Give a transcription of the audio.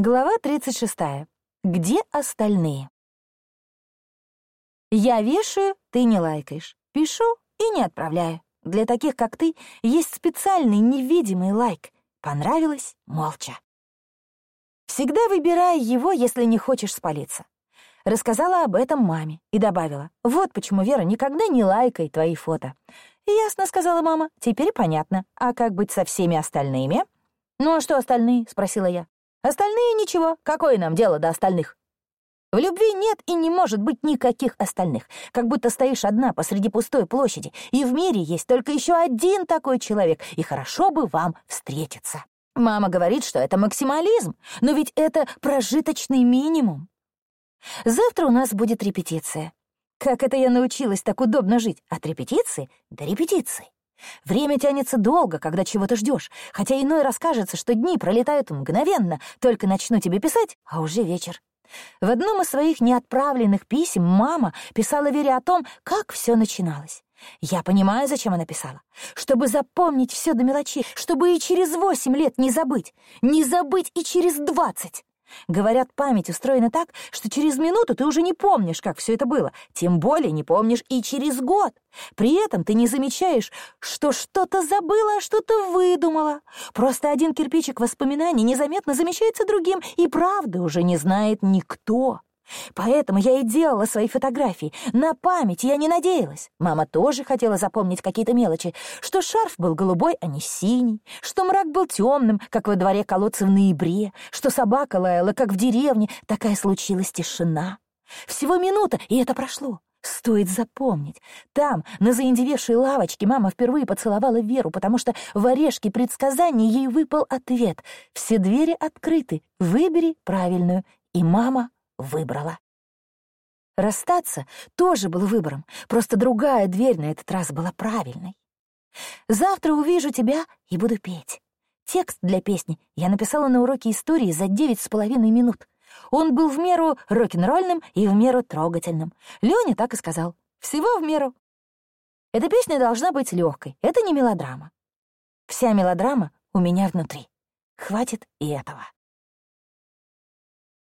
Глава 36. Где остальные? Я вешаю, ты не лайкаешь. Пишу и не отправляю. Для таких, как ты, есть специальный невидимый лайк. Понравилось — молча. Всегда выбирай его, если не хочешь спалиться. Рассказала об этом маме и добавила. Вот почему Вера никогда не лайкает твои фото. «Ясно», — сказала мама, — «теперь понятно. А как быть со всеми остальными?» «Ну а что остальные?» — спросила я. Остальные ничего, какое нам дело до остальных? В любви нет и не может быть никаких остальных, как будто стоишь одна посреди пустой площади, и в мире есть только еще один такой человек, и хорошо бы вам встретиться. Мама говорит, что это максимализм, но ведь это прожиточный минимум. Завтра у нас будет репетиция. Как это я научилась так удобно жить? От репетиции до репетиции. Время тянется долго, когда чего-то ждешь, хотя иной раз кажется, что дни пролетают мгновенно, только начну тебе писать, а уже вечер. В одном из своих неотправленных писем мама писала Вере о том, как все начиналось. Я понимаю, зачем она писала. Чтобы запомнить все до мелочей, чтобы и через восемь лет не забыть, не забыть и через двадцать. Говорят, память устроена так, что через минуту ты уже не помнишь, как все это было, тем более не помнишь и через год. При этом ты не замечаешь, что что-то забыла, что-то выдумала. Просто один кирпичик воспоминаний незаметно замечается другим, и правды уже не знает никто. Поэтому я и делала свои фотографии. На память я не надеялась. Мама тоже хотела запомнить какие-то мелочи. Что шарф был голубой, а не синий. Что мрак был темным, как во дворе колодца в ноябре. Что собака лаяла, как в деревне. Такая случилась тишина. Всего минута, и это прошло. Стоит запомнить. Там, на заиндевевшей лавочке, мама впервые поцеловала Веру, потому что в орешке предсказаний ей выпал ответ. Все двери открыты, выбери правильную. И мама выбрала. Расстаться тоже было выбором, просто другая дверь на этот раз была правильной. «Завтра увижу тебя и буду петь». Текст для песни я написала на уроке истории за девять с половиной минут. Он был в меру рок-н-ролльным и в меру трогательным. Лёня так и сказал. Всего в меру. Эта песня должна быть легкой. Это не мелодрама. Вся мелодрама у меня внутри. Хватит и этого.